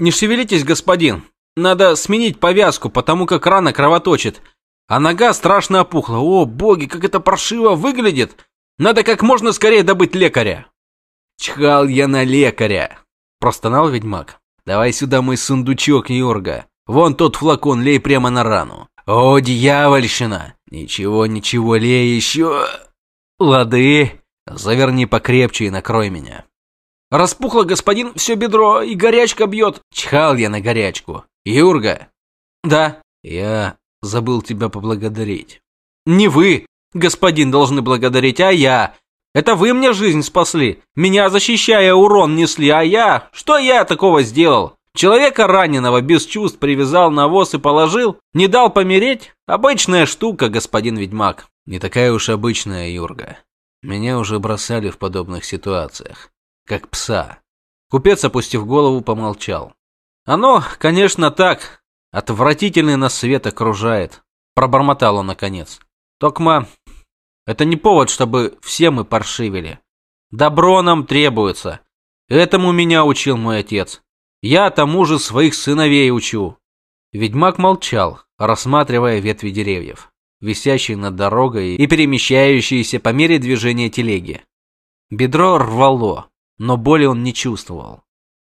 Не шевелитесь, господин. Надо сменить повязку, потому как рана кровоточит. А нога страшно опухла. О, боги, как это паршиво выглядит. Надо как можно скорее добыть лекаря. Чхал я на лекаря, простонал ведьмак. Давай сюда мой сундучок, Йорга. Вон тот флакон, лей прямо на рану. О, дьявольщина! Ничего, ничего, лей еще. Лады, заверни покрепче и накрой меня. Распухло, господин, все бедро, и горячка бьет. Чхал я на горячку. Юрга. Да. Я забыл тебя поблагодарить. Не вы, господин, должны благодарить, а я. Это вы мне жизнь спасли. Меня защищая урон несли, а я... Что я такого сделал? Человека раненого без чувств привязал на воз и положил? Не дал помереть? Обычная штука, господин ведьмак. Не такая уж обычная, Юрга. Меня уже бросали в подобных ситуациях. Как пса. Купец, опустив голову, помолчал. Оно, конечно, так. Отвратительный нас свет окружает. Пробормотал он наконец. Токма, это не повод, чтобы все мы паршивили. Добро нам требуется. Этому меня учил мой отец. Я тому же своих сыновей учу. Ведьмак молчал, рассматривая ветви деревьев, висящие над дорогой и перемещающиеся по мере движения телеги. Бедро рвало, но боли он не чувствовал.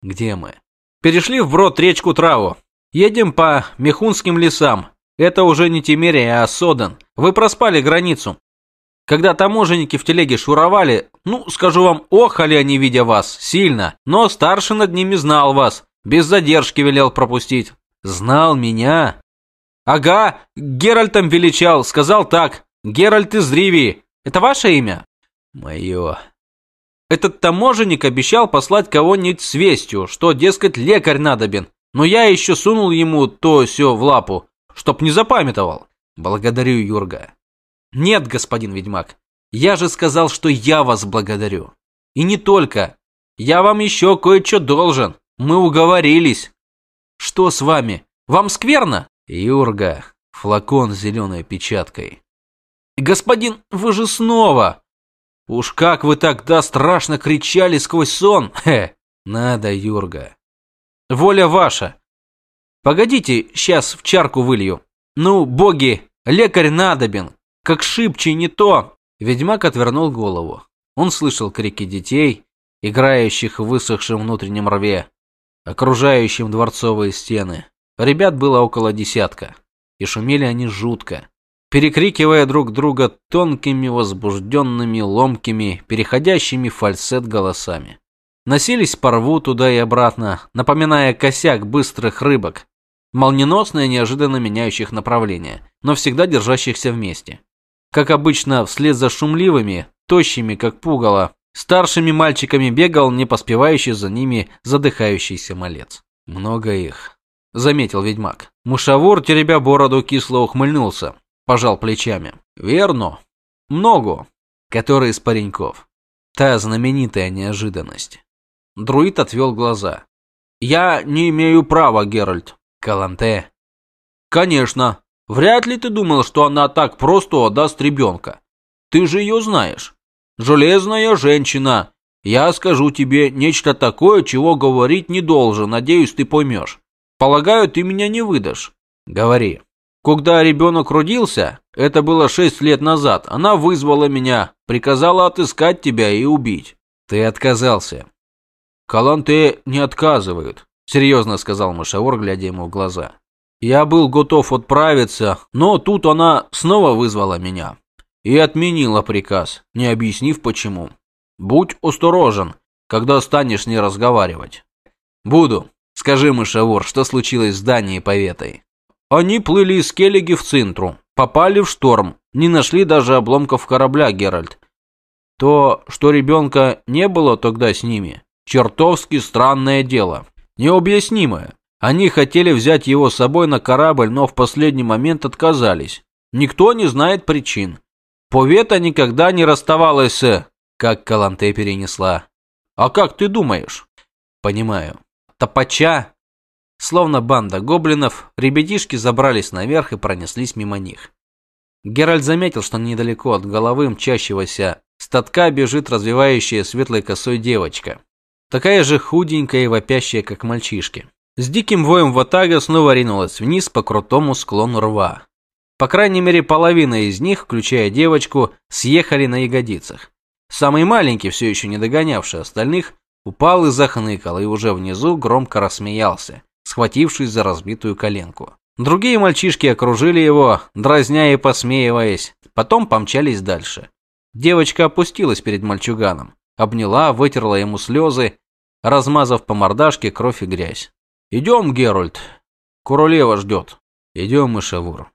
Где мы? Перешли вброд речку Траву. Едем по Мехунским лесам. Это уже не Тимерия, а Содан. Вы проспали границу. Когда таможенники в телеге шуровали, ну, скажу вам, охали они, видя вас, сильно. Но старший над ними знал вас. Без задержки велел пропустить. Знал меня? Ага, Геральтом величал, сказал так. Геральт из Ривии. Это ваше имя? Мое. Этот таможенник обещал послать кого-нибудь с вестью, что, дескать, лекарь надобен. Но я еще сунул ему то все в лапу, чтоб не запамятовал. Благодарю, Юрга. Нет, господин ведьмак, я же сказал, что я вас благодарю. И не только. Я вам еще кое-что должен. Мы уговорились. Что с вами? Вам скверно? Юрга, флакон с зеленой печаткой. Господин, вы же снова... Уж как вы тогда страшно кричали сквозь сон. Хе, надо, Юрга. Воля ваша. Погодите, сейчас в чарку вылью. Ну, боги, лекарь надобен, как шибче не то. Ведьмак отвернул голову. Он слышал крики детей, играющих в высохшем внутреннем рве, окружающим дворцовые стены. Ребят было около десятка, и шумели они жутко, перекрикивая друг друга тонкими, возбужденными, ломкими, переходящими фальцет голосами. Носились по рву туда и обратно, напоминая косяк быстрых рыбок, молниеносно и неожиданно меняющих направление, но всегда держащихся вместе. Как обычно, вслед за шумливыми, тощими, как пугало, старшими мальчиками бегал не поспевающий за ними задыхающийся малец. Много их, заметил ведьмак. Мушавур, теребя бороду, кисло ухмыльнулся, пожал плечами. Верно. Много. Который из пареньков. Та знаменитая неожиданность. Друид отвел глаза. Я не имею права, Геральт. Каланте. Конечно. Вряд ли ты думал, что она так просто отдаст ребенка. Ты же ее знаешь. Железная женщина. Я скажу тебе нечто такое, чего говорить не должен, надеюсь, ты поймешь. Полагаю, ты меня не выдашь. Говори. Когда ребенок родился, это было шесть лет назад, она вызвала меня, приказала отыскать тебя и убить. Ты отказался. Каланте не отказывают, серьезно сказал Мышавор, глядя ему в глаза. Я был готов отправиться, но тут она снова вызвала меня и отменила приказ, не объяснив почему. Будь осторожен, когда станешь не разговаривать. Буду. Скажи, мышавор, что случилось с Данией Поветой? Они плыли из Келлиги в Цинтру, попали в шторм, не нашли даже обломков корабля, Геральт. То, что ребенка не было тогда с ними, чертовски странное дело, необъяснимое. Они хотели взять его с собой на корабль, но в последний момент отказались. Никто не знает причин. Повета никогда не расставалась с... Как Каланте перенесла. А как ты думаешь? Понимаю. Топача. Словно банда гоблинов, ребятишки забрались наверх и пронеслись мимо них. Геральт заметил, что недалеко от головы мчащегося статка бежит развивающая светлой косой девочка. Такая же худенькая и вопящая, как мальчишки. С диким воем Ватага снова ринулась вниз по крутому склону рва. По крайней мере, половина из них, включая девочку, съехали на ягодицах. Самый маленький, все еще не догонявший остальных, упал и захныкал, и уже внизу громко рассмеялся, схватившись за разбитую коленку. Другие мальчишки окружили его, дразня и посмеиваясь, потом помчались дальше. Девочка опустилась перед мальчуганом, обняла, вытерла ему слезы, размазав по мордашке кровь и грязь. «Идем, Геральт, Куролева ждет». «Идем, Мышавур».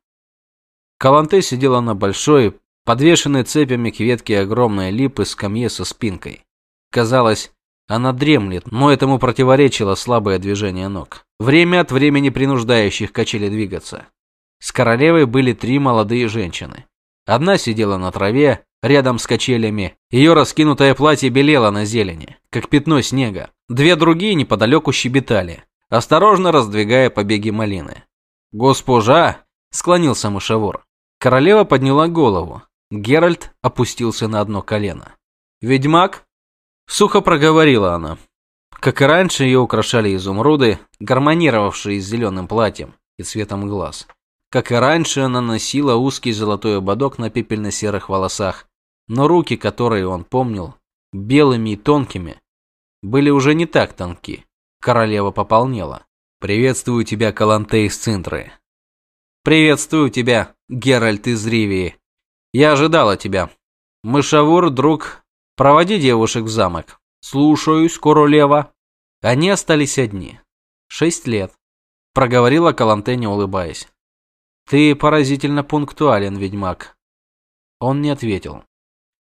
Каланте сидела на большой, подвешенной цепями к ветке огромной липы скамье со спинкой. Казалось, она дремлет, но этому противоречило слабое движение ног, время от времени принуждающих качели двигаться. С королевой были три молодые женщины. Одна сидела на траве, рядом с качелями. Ее раскинутое платье белело на зелени, как пятно снега. Две другие неподалеку щебетали, осторожно раздвигая побеги малины. «Госпожа!» – склонился мышавор. Королева подняла голову. Геральт опустился на одно колено. «Ведьмак?» Сухо проговорила она. Как и раньше, ее украшали изумруды, гармонировавшие с зеленым платьем и цветом глаз. Как и раньше, она носила узкий золотой ободок на пепельно-серых волосах, но руки, которые он помнил, белыми и тонкими, были уже не так тонки. Королева пополнела. «Приветствую тебя, Каланте из Цинтры». «Приветствую тебя, Геральт из Ривии. Я ожидала тебя. Мышавур, друг, Проводи девушек в замок. Слушаюсь, королева. Они остались одни. Шесть лет. Проговорила Каланте, не улыбаясь. Ты поразительно пунктуален, ведьмак. Он не ответил.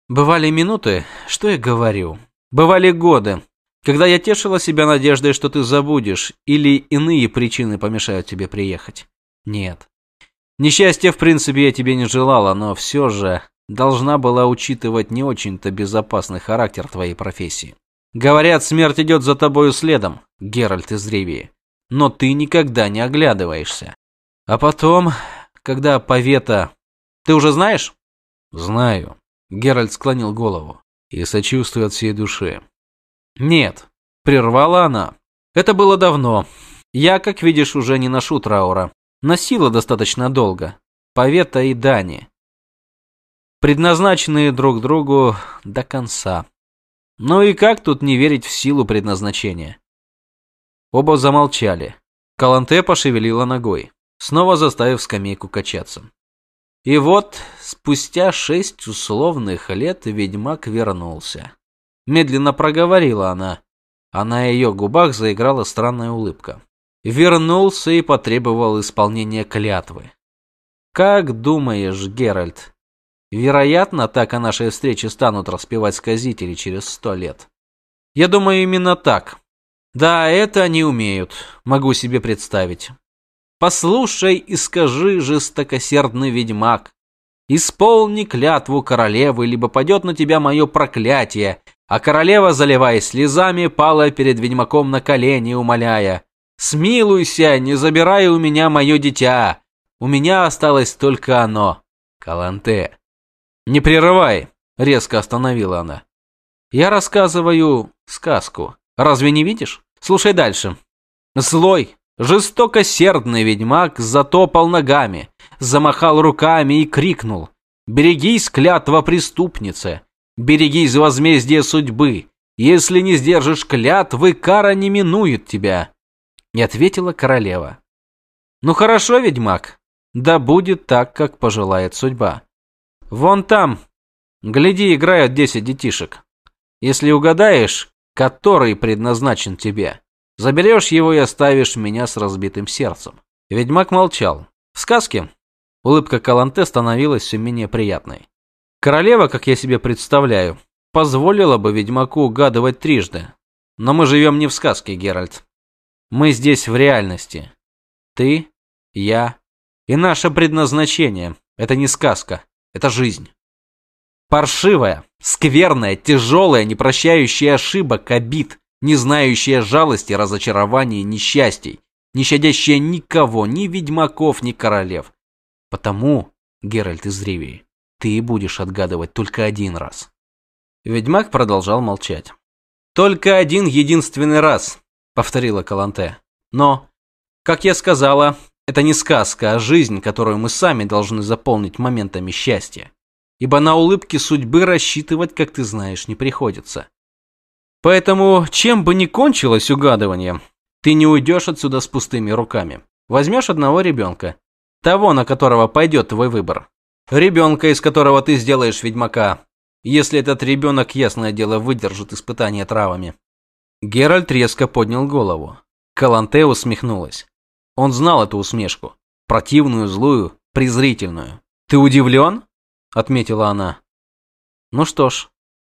Бывали минуты, что я говорю. Бывали годы, когда я тешила себя надеждой, что ты забудешь, или иные причины помешают тебе приехать. Нет. Несчастья, в принципе, я тебе не желала, но все же должна была учитывать не очень-то безопасный характер твоей профессии. Говорят, смерть идет за тобою следом, Геральт из Ривии. Но ты никогда не оглядываешься. А потом, когда повета... Ты уже знаешь? Знаю. Геральт склонил голову. И сочувствую от всей души. Нет, прервала она. Это было давно. Я, как видишь, уже не ношу траура. Носила достаточно долго. Повета и Дани предназначенные друг другу до конца. Ну и как тут не верить в силу предназначения? Оба замолчали. Каланте пошевелила ногой, снова заставив скамейку качаться. И вот, спустя шесть условных лет ведьмак вернулся. Медленно проговорила она, а на ее губах заиграла странная улыбка. Вернулся и потребовал исполнения клятвы. «Как думаешь, Геральт, Вероятно, так о нашей встрече станут распевать сказители через сто лет. Я думаю, именно так. Да, это они умеют, могу себе представить. Послушай и скажи, жестокосердный ведьмак, исполни клятву королевы, либо падет на тебя мое проклятие, а королева, заливаясь слезами, пала перед ведьмаком на колени, умоляя, «Смилуйся, не забирай у меня мое дитя, у меня осталось только оно, Каланте». «Не прерывай!» – резко остановила она. «Я рассказываю сказку. Разве не видишь? Слушай дальше. Злой, жестокосердный ведьмак затопал ногами, замахал руками и крикнул. «Берегись, клятва преступницы! Берегись возмездия судьбы! Если не сдержишь клятвы, кара не минует тебя!» Не ответила королева. «Ну хорошо, ведьмак, да будет так, как пожелает судьба. Вон там. Гляди, играют десять детишек. Если угадаешь, который предназначен тебе, заберешь его и оставишь меня с разбитым сердцем. Ведьмак молчал. В сказке улыбка Каланте становилась все менее приятной. Королева, как я себе представляю, позволила бы ведьмаку угадывать трижды. Но мы живем не в сказке, Геральт. Мы здесь в реальности. Ты, я и наше предназначение. Это не сказка. Это жизнь. Паршивая, скверная, тяжелая, непрощающая ошибок, обид, не знающая жалости, разочарований, несчастий, не щадящая никого, ни ведьмаков, ни королев. Потому, Геральт из Ривии, ты будешь отгадывать только один раз. Ведьмак продолжал молчать. «Только один единственный раз», — повторила Каланте. Но, как я сказала, это не сказка, а жизнь, которую мы сами должны заполнить моментами счастья. Ибо на улыбки судьбы рассчитывать, как ты знаешь, не приходится. Поэтому, чем бы ни кончилось угадывание, ты не уйдешь отсюда с пустыми руками. Возьмешь одного ребенка, того, на которого пойдет твой выбор. Ребенка, из которого ты сделаешь ведьмака, если этот ребенок, ясное дело, выдержит испытание травами. Геральт резко поднял голову. Каланте усмехнулась. Он знал эту усмешку. Противную, злую, презрительную. «Ты удивлен?» – отметила она. «Ну что ж.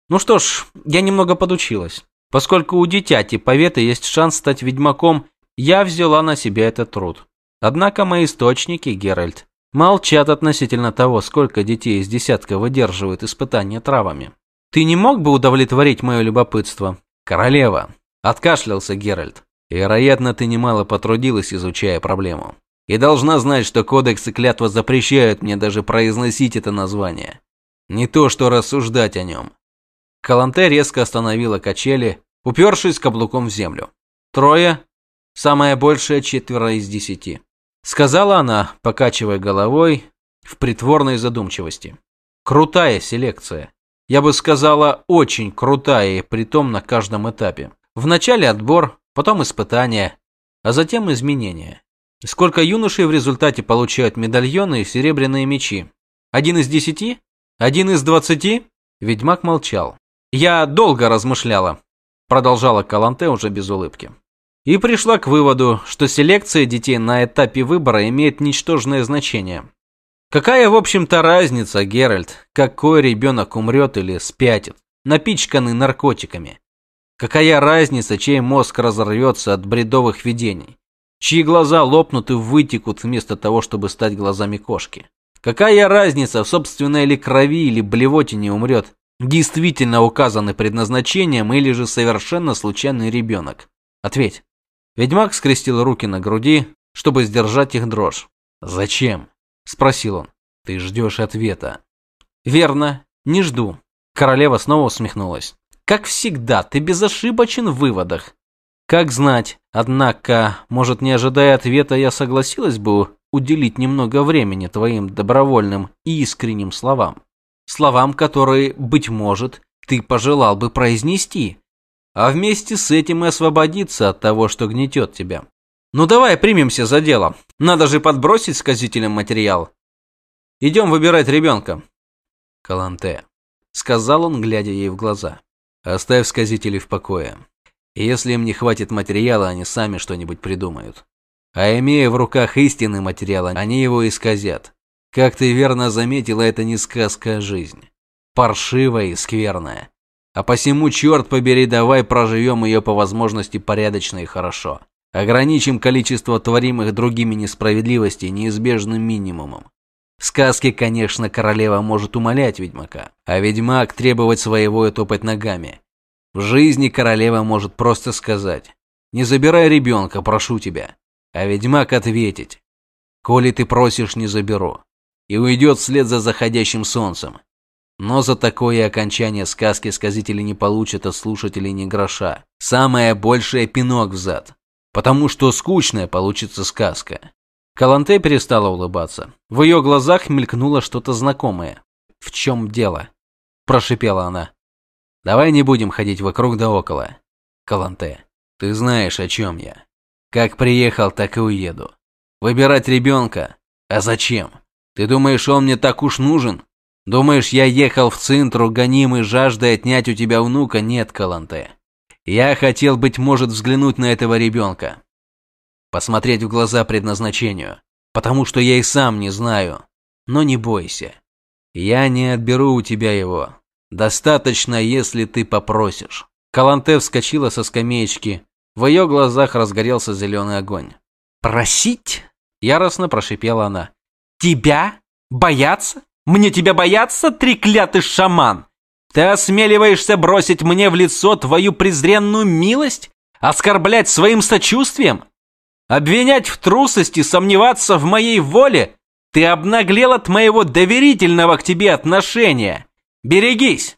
Ну что ж, я немного подучилась. Поскольку у дитяти Поветы есть шанс стать ведьмаком, я взяла на себя этот труд. Однако мои источники, Геральт, молчат относительно того, сколько детей из десятка выдерживают испытания травами. Ты не мог бы удовлетворить мое любопытство? Королева. Откашлялся Геральт. Вероятно, ты немало потрудилась, изучая проблему. И должна знать, что кодекс и клятва запрещают мне даже произносить это название. Не то, что рассуждать о нем. Каланте резко остановила качели, упершись каблуком в землю. Трое, самое большее четверо из десяти. Сказала она, покачивая головой в притворной задумчивости. Крутая селекция. Я бы сказала, очень крутая, и притом на каждом этапе. Вначале отбор, потом испытания, а затем изменения. Сколько юношей в результате получают медальоны и серебряные мечи? Один из десяти? Один из двадцати? Ведьмак молчал. Я долго размышляла, продолжала Каланте уже без улыбки. И пришла к выводу, что селекция детей на этапе выбора имеет ничтожное значение. Какая, в общем-то, разница, Геральт, какой ребенок умрет или спятит, напичканный наркотиками? Какая разница, чей мозг разорвется от бредовых видений? Чьи глаза лопнут и вытекут вместо того, чтобы стать глазами кошки? Какая разница, в собственной ли крови или блевотине умрет действительно указанный предназначением или же совершенно случайный ребенок? Ответь. Ведьмак скрестил руки на груди, чтобы сдержать их дрожь. «Зачем?» – спросил он. «Ты ждешь ответа». «Верно, не жду». Королева снова усмехнулась. Как всегда, ты безошибочен в выводах. Как знать, однако, может, не ожидая ответа, я согласилась бы уделить немного времени твоим добровольным и искренним словам. Словам, которые, быть может, ты пожелал бы произнести, а вместе с этим и освободиться от того, что гнетет тебя. Ну давай примемся за дело. Надо же подбросить сказителям материал. Идем выбирать ребенка. Каланте, сказал он, глядя ей в глаза. Оставь сказителей в покое. Если им не хватит материала, они сами что-нибудь придумают. А имея в руках истинный материал, они его исказят. Как ты верно заметила, это не сказка, а жизнь. Паршивая и скверная. А посему, черт побери, давай проживем ее по возможности порядочно и хорошо. Ограничим количество творимых другими несправедливостей неизбежным минимумом. В сказке, конечно, королева может умолять ведьмака, а ведьмак требовать своего и топать ногами. В жизни королева может просто сказать «Не забирай ребенка, прошу тебя», а ведьмак ответить «Коли ты просишь, не заберу», и уйдет вслед за заходящим солнцем. Но за такое окончание сказки сказители не получат от слушателей ни гроша. Самое большее пинок в. Потому что скучная получится сказка. Каланте перестала улыбаться. В ее глазах мелькнуло что-то знакомое. «В чем дело?» – прошипела она. «Давай не будем ходить вокруг да около. Каланте, ты знаешь, о чем я. Как приехал, так и уеду. Выбирать ребенка? А зачем? Ты думаешь, он мне так уж нужен? Думаешь, я ехал в центру, гонимый жаждой отнять у тебя внука? Нет, Каланте. Я хотел, быть может, взглянуть на этого ребенка посмотреть в глаза предназначению, потому что я и сам не знаю. Но не бойся. Я не отберу у тебя его. Достаточно, если ты попросишь. Каланте вскочила со скамеечки. В ее глазах разгорелся зеленый огонь. «Просить?» – яростно прошипела она. «Тебя? Бояться? Мне тебя бояться, треклятый шаман? Ты осмеливаешься бросить мне в лицо твою презренную милость? Оскорблять своим сочувствием? Обвинять в трусости, сомневаться в моей воле? Ты обнаглел от моего доверительного к тебе отношения. Берегись!»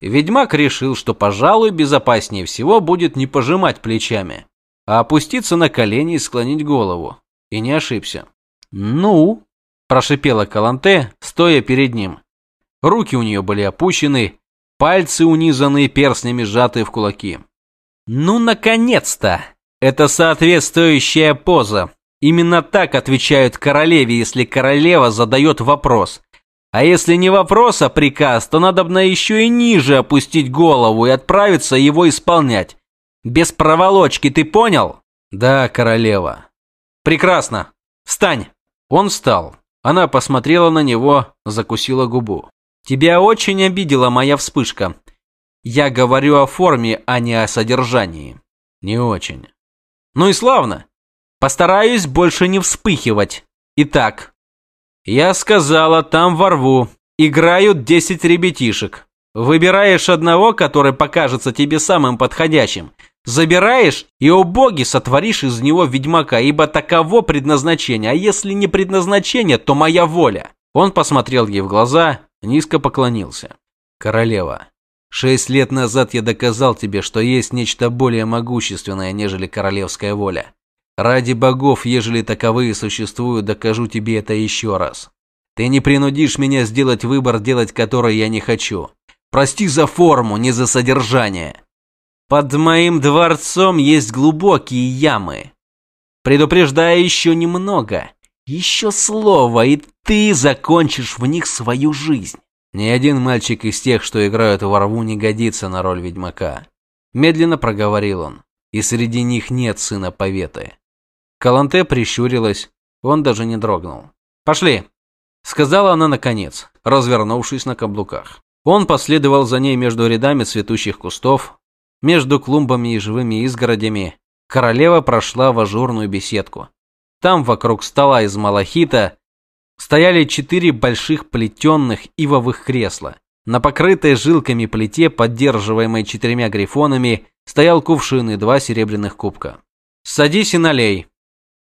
Ведьмак решил, что, пожалуй, безопаснее всего будет не пожимать плечами. а опуститься на колени и склонить голову. И не ошибся. «Ну?» – прошипела Каланте, стоя перед ним. Руки у нее были опущены, пальцы унизанные перстнями, сжатые в кулаки. «Ну, наконец-то! Это соответствующая поза. Именно так отвечают королеве, если королева задает вопрос. А если не вопрос, а приказ, то надо бы еще и ниже опустить голову и отправиться его исполнять. Без проволочки, ты понял? Да, королева. Прекрасно. Встань. Он встал. Она посмотрела на него, закусила губу. Тебя очень обидела моя вспышка. Я говорю о форме, а не о содержании. Не очень. Ну и славно. Постараюсь больше не вспыхивать. Итак, я сказала, там во рву играют десять ребятишек. Выбираешь одного, который покажется тебе самым подходящим. Забираешь и, о боги, сотворишь из него ведьмака, ибо таково предназначение, а если не предназначение, то моя воля. Он посмотрел ей в глаза, низко поклонился. Королева, шесть лет назад я доказал тебе, что есть нечто более могущественное, нежели королевская воля. Ради богов, ежели таковые существуют, докажу тебе это еще раз. Ты не принудишь меня сделать выбор, делать который я не хочу. Прости за форму, не за содержание. Под моим дворцом есть глубокие ямы. Предупреждаю еще немного. Еще слово, и ты закончишь в них свою жизнь. Ни один мальчик из тех, что играют во рву, не годится на роль ведьмака. Медленно проговорил он. И среди них нет сына поветы. Каланте прищурилась, он даже не дрогнул. «Пошли!» – сказала она наконец, развернувшись на каблуках. Он последовал за ней между рядами цветущих кустов, между клумбами и живыми изгородями. Королева прошла в ажурную беседку. Там, вокруг стола из малахита, стояли четыре больших плетенных ивовых кресла. На покрытой жилками плите, поддерживаемой четырьмя грифонами, стоял кувшин и два серебряных кубка. «Садись и налей»,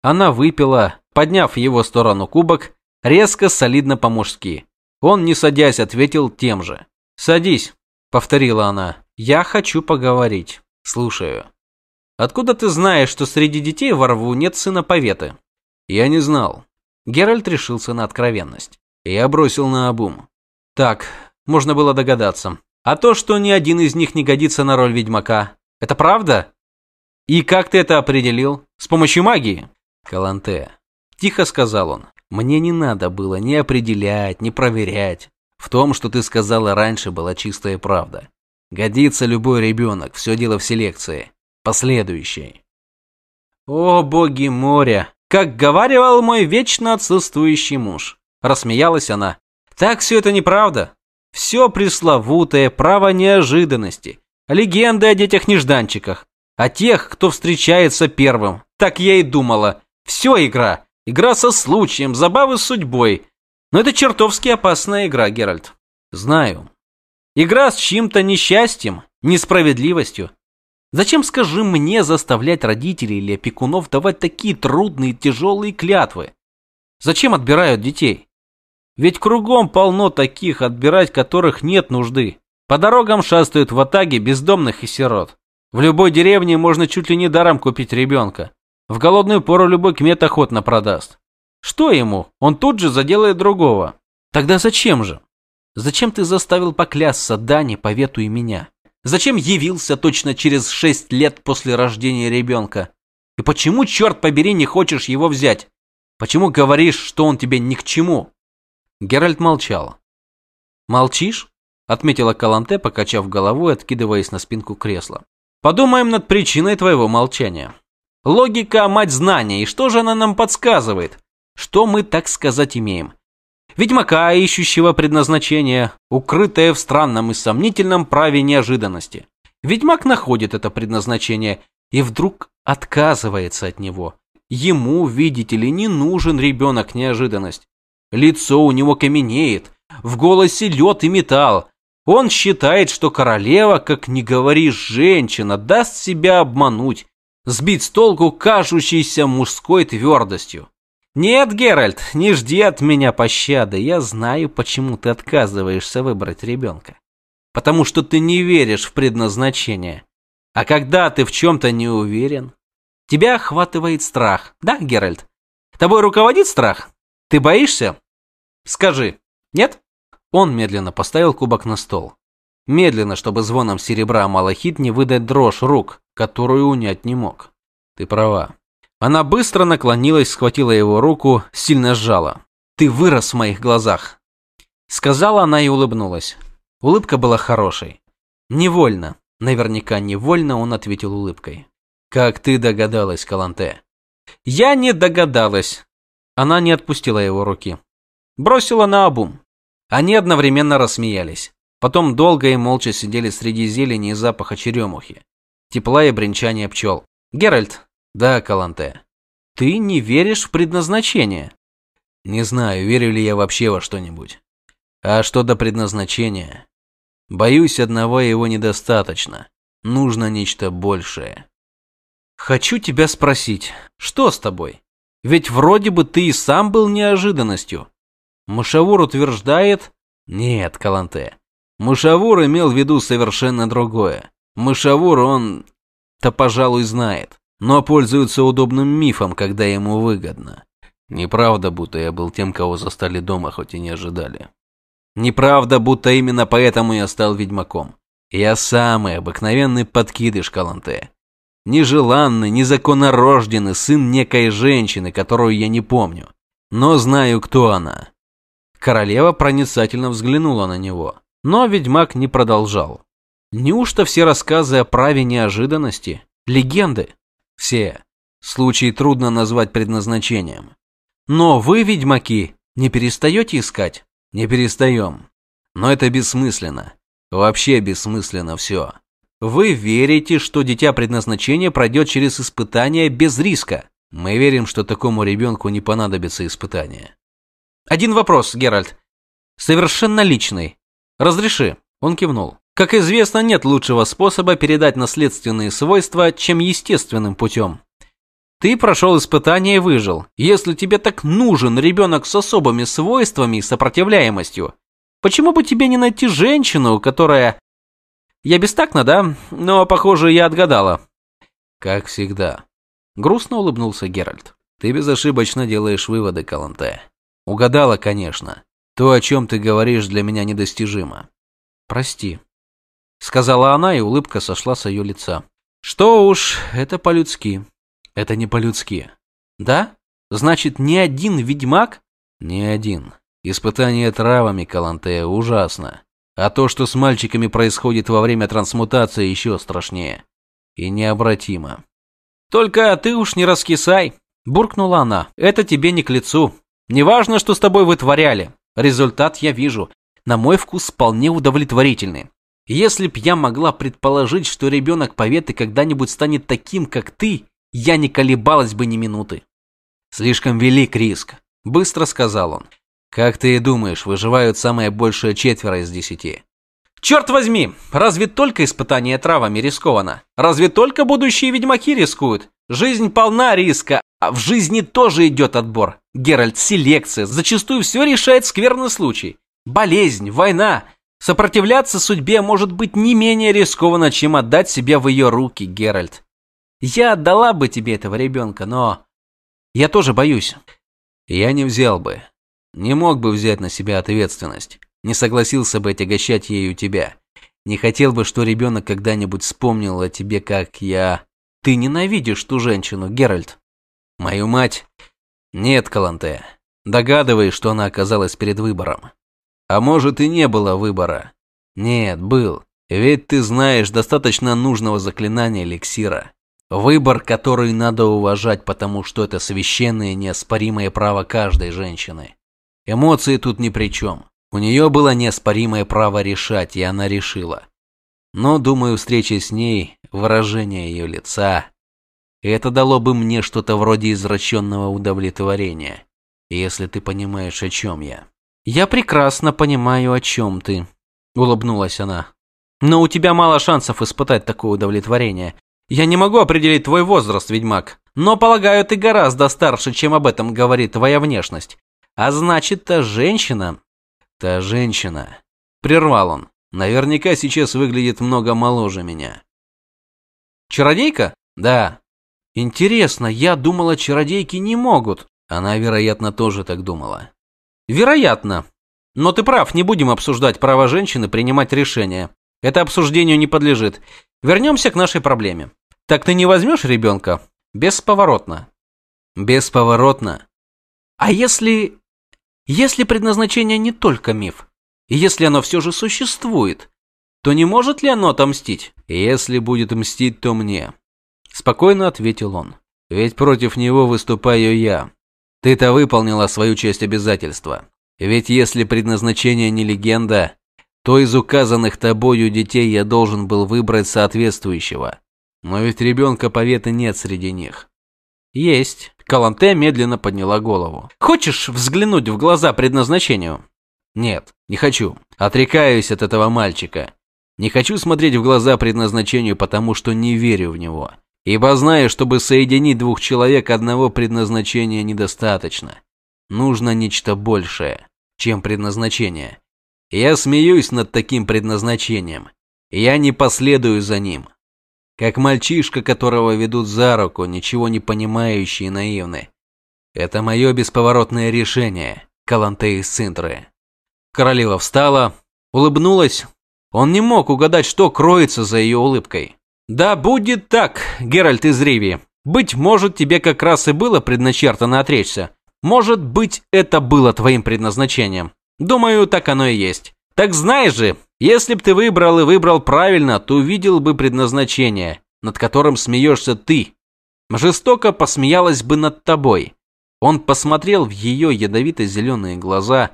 она выпила, подняв в его сторону кубок, резко, солидно по-мужски. Он, не садясь, ответил тем же. «Садись», — повторила она. «Я хочу поговорить. Слушаю». «Откуда ты знаешь, что среди детей во рву нет сына поветы?» «Я не знал». Геральт решился на откровенность. Я бросил на обум. «Так, можно было догадаться. А то, что ни один из них не годится на роль ведьмака, это правда? И как ты это определил? С помощью магии?» «Каланте», – тихо сказал он, – «мне не надо было ни определять, ни проверять. В том, что ты сказала раньше, была чистая правда. Годится любой ребенок, все дело в селекции. Последующей». «О, боги моря! Как говаривал мой вечно отсутствующий муж!» Рассмеялась она. «Так все это неправда. Все пресловутое право неожиданности. Легенды о детях-нежданчиках. О тех, кто встречается первым. Так я и думала. Все игра. Игра со случаем, забавы с судьбой. Но это чертовски опасная игра, Геральт. Знаю. Игра с чьим-то несчастьем, несправедливостью. Зачем, скажи мне, заставлять родителей или опекунов давать такие трудные тяжелые клятвы? Зачем отбирают детей? Ведь кругом полно таких, отбирать которых нет нужды. По дорогам шастают в атаге бездомных и сирот. В любой деревне можно чуть ли не даром купить ребенка. В голодную пору любой кмет охотно продаст. Что ему? Он тут же заделает другого. Тогда зачем же? Зачем ты заставил поклясться Дани, Повету и меня? Зачем явился точно через шесть лет после рождения ребенка? И почему, черт побери, не хочешь его взять? Почему говоришь, что он тебе ни к чему? Геральт молчал. Молчишь? Отметила Каланте, покачав головой, откидываясь на спинку кресла. Подумаем над причиной твоего молчания. Логика – мать знания, и что же она нам подсказывает? Что мы, так сказать, имеем? Ведьмака, ищущего предназначения, укрытое в странном и сомнительном праве неожиданности. Ведьмак находит это предназначение и вдруг отказывается от него. Ему, видите ли, не нужен ребенок неожиданность. Лицо у него каменеет, в голосе лед и металл. Он считает, что королева, как ни говоришь, женщина, даст себя обмануть, сбить с толку кажущейся мужской твердостью. «Нет, Геральт, не жди от меня пощады. Я знаю, почему ты отказываешься выбрать ребенка. Потому что ты не веришь в предназначение. А когда ты в чем-то не уверен, Тебя охватывает страх, да, Геральт? Тобой руководит страх? Ты боишься? Скажи, нет? Он медленно поставил кубок на стол. Медленно, чтобы звоном серебра малахит не выдать дрожь рук, которую унять не мог. Ты права. Она быстро наклонилась, схватила его руку, сильно сжала. Ты вырос в моих глазах. Сказала она и улыбнулась. Улыбка была хорошей. Невольно, наверняка невольно он ответил улыбкой. Как ты догадалась, Каланте? Я не догадалась. Она не отпустила его руки. Бросила на обум. Они одновременно рассмеялись. Потом долго и молча сидели среди зелени и запаха черемухи. Тепла и бренчания пчел. Геральт. Да, Каланте. Ты не веришь в предназначение? Не знаю, верю ли я вообще во что-нибудь. А что до предназначения? Боюсь, одного его недостаточно. Нужно нечто большее. Хочу тебя спросить, что с тобой? Ведь вроде бы ты и сам был неожиданностью. Мышавур утверждает... Нет, Каланте. Мышавур имел в виду совершенно другое. Мышавур он-то, пожалуй, знает, но пользуется удобным мифом, когда ему выгодно. Неправда, будто я был тем, кого застали дома, хоть и не ожидали. Неправда, будто именно поэтому я стал ведьмаком. Я самый обыкновенный подкидыш Каланте. Нежеланный, незаконнорожденный сын некой женщины, которую я не помню. Но знаю, кто она. Королева проницательно взглянула на него, но ведьмак не продолжал. Неужто все рассказы о праве неожиданности? Легенды? Все. Случай трудно назвать предназначением. Но вы, ведьмаки, не перестаете искать? Не перестаем. Но это бессмысленно. Вообще бессмысленно все. Вы верите, что дитя предназначения пройдет через испытания без риска. Мы верим, что такому ребенку не понадобится испытания. Один вопрос, Геральт. Совершенно личный. Разреши. Он кивнул. Как известно, нет лучшего способа передать наследственные свойства, чем естественным путем. Ты прошел испытание и выжил. Если тебе так нужен ребенок с особыми свойствами и сопротивляемостью, почему бы тебе не найти женщину, которая... Я бестактна, да? Но, похоже, я отгадала. Как всегда. Грустно улыбнулся Геральт. Ты безошибочно делаешь выводы, Каланте. Угадала, конечно. То, о чем ты говоришь, для меня недостижимо. Прости. Сказала она, и улыбка сошла с ее лица. Что уж, это по-людски. Это не по-людски. Да? Значит, ни один ведьмак? Ни один. Испытание травами, Калантея, ужасно. А то, что с мальчиками происходит во время трансмутации, еще страшнее. И необратимо. Только ты уж не раскисай, буркнула она. Это тебе не к лицу. Неважно, что с тобой вытворяли. Результат я вижу. На мой вкус вполне удовлетворительный. Если б я могла предположить, что ребенок Поветы когда-нибудь станет таким, как ты, я не колебалась бы ни минуты. Слишком велик риск, быстро сказал он. Как ты и думаешь, выживают самое большее четверо из десяти. Черт возьми, разве только испытание травами рискованно? Разве только будущие ведьмаки рискуют? Жизнь полна риска, а в жизни тоже идет отбор. Геральт, селекция, зачастую все решает скверный случай. Болезнь, война. Сопротивляться судьбе может быть не менее рискованно, чем отдать себя в ее руки, Геральт. Я отдала бы тебе этого ребенка, но... Я тоже боюсь. Я не взял бы. Не мог бы взять на себя ответственность. Не согласился бы отягощать ею тебя. Не хотел бы, что ребенок когда-нибудь вспомнил о тебе, как я... Ты ненавидишь ту женщину, Геральт. Мою мать? Нет, Каланте. Догадываюсь, что она оказалась перед выбором. А может и не было выбора. Нет, был. Ведь ты знаешь достаточно нужного заклинания эликсира. Выбор, который надо уважать, потому что это священное неоспоримое право каждой женщины. Эмоции тут ни при чем. У нее было неоспоримое право решать, и она решила. Но, думаю, встреча с ней, выражение ее лица, это дало бы мне что-то вроде извращенного удовлетворения, если ты понимаешь, о чем я. Я прекрасно понимаю, о чем ты, улыбнулась она. Но у тебя мало шансов испытать такое удовлетворение. Я не могу определить твой возраст, ведьмак, но полагаю, ты гораздо старше, чем об этом говорит твоя внешность. А значит, та женщина... Та женщина... Прервал он. Наверняка сейчас выглядит много моложе меня. Чародейка? Да. Интересно, я думала, чародейки не могут. Она, вероятно, тоже так думала. Вероятно. Но ты прав, не будем обсуждать право женщины принимать решения. Это обсуждению не подлежит. Вернемся к нашей проблеме. Так ты не возьмешь ребенка? Бесповоротно. Бесповоротно. А если... Если предназначение не только миф, и если оно все же существует, то не может ли оно отомстить? Если будет мстить, то мне. Спокойно ответил он. Ведь против него выступаю я. Ты-то выполнила свою часть обязательства. Ведь если предназначение не легенда, то из указанных тобою детей я должен был выбрать соответствующего. Но ведь ребенка поветы нет среди них. Есть. Каланте медленно подняла голову. Хочешь взглянуть в глаза предназначению? Нет, не хочу. Отрекаюсь от этого мальчика. Не хочу смотреть в глаза предназначению, потому что не верю в него. Ибо знаю, чтобы соединить двух человек одного предназначения недостаточно. Нужно нечто большее, чем предназначение. Я смеюсь над таким предназначением. Я не последую за ним. Как мальчишка, которого ведут за руку, ничего не понимающий и наивный. Это мое бесповоротное решение, Каланте из Цинтры. Королева встала, улыбнулась. Он не мог угадать, что кроется за ее улыбкой. «Да будет так, Геральт из Риви. Быть может, тебе как раз и было предначертано отречься. Может быть, это было твоим предназначением. Думаю, так оно и есть. Так знаешь же, если б ты выбрал и выбрал правильно, то увидел бы предназначение, над которым смеешься ты. Жестоко посмеялась бы над тобой. Он посмотрел в ее ядовито-зеленые глаза.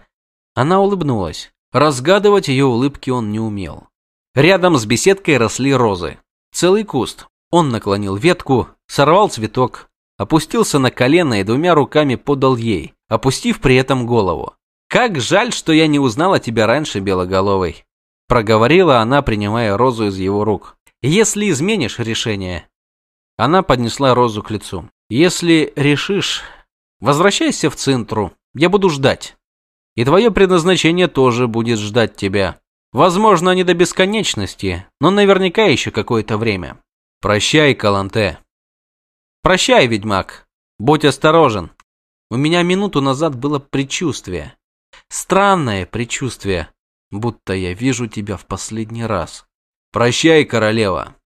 Она улыбнулась. Разгадывать ее улыбки он не умел. Рядом с беседкой росли розы. Целый куст. Он наклонил ветку, сорвал цветок, опустился на колено и двумя руками подал ей, опустив при этом голову. «Как жаль, что я не узнала тебя раньше, Белоголовый», – проговорила она, принимая розу из его рук. «Если изменишь решение...» Она поднесла розу к лицу. «Если решишь, возвращайся в Цинтру, я буду ждать. И твое предназначение тоже будет ждать тебя. Возможно, не до бесконечности, но наверняка еще какое-то время. Прощай, Каланте». «Прощай, ведьмак. Будь осторожен. У меня минуту назад было предчувствие». Странное предчувствие, будто я вижу тебя в последний раз. Прощай, королева.